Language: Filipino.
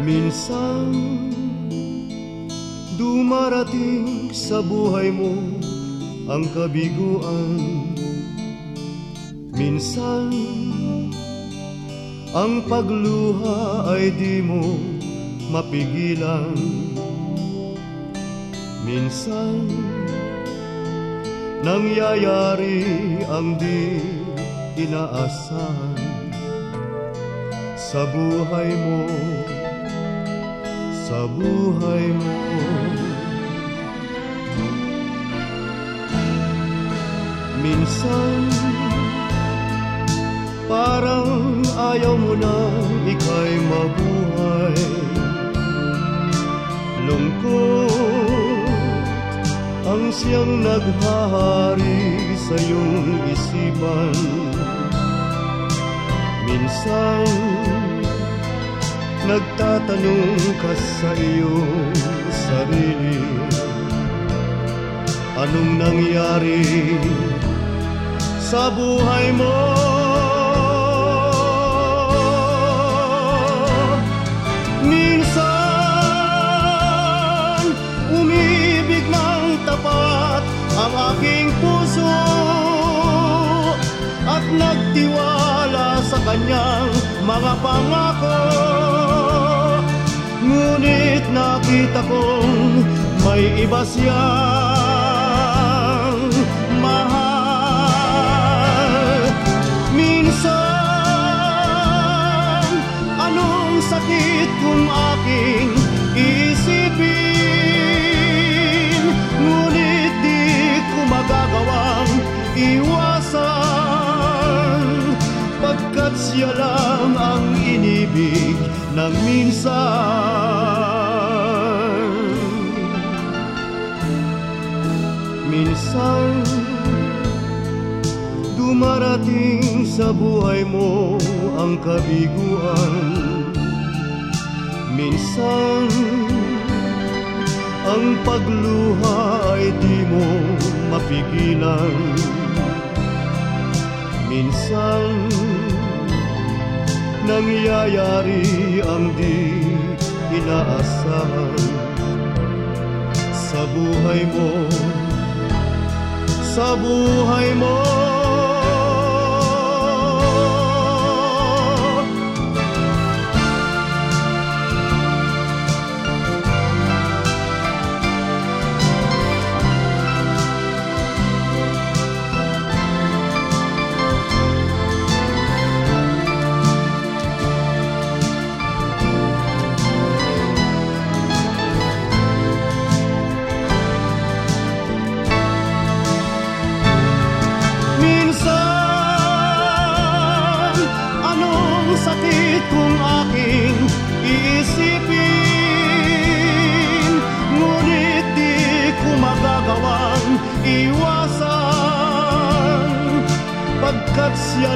Minsan Dumarating sa buhay mo ang kabiguan. Minsan Ang pagluha ay di mo mapigilan. Minsan Nangyayari ang di inaasahan. Sa buhay mo Sa buhay mo. Minsan Parang ayaw mo na ika'y mabuhay. Lungkot ang siyang naghahari sa iyong isipan. Minsan nagtatanong ka sa iyong sarili Anong nangyari sa buhay mo? Minsan, umibig ng tapat ang aking puso At nagtiwala sa kanyang mga pangako nakita kong may iba siyang mahal. Minsan, anong sakit kung isipin? Ngunit di ko magagawang iwasan. Pagkat siya lang ang inibig ng minsan Minsan Dumarating sa buhay mo ang kabiguan. Minsan Ang pagluha ay di mo mapigilan. Minsan Nangyayari ang di inaasahan. Sa buhay mo sa buhay mo Pagkat siya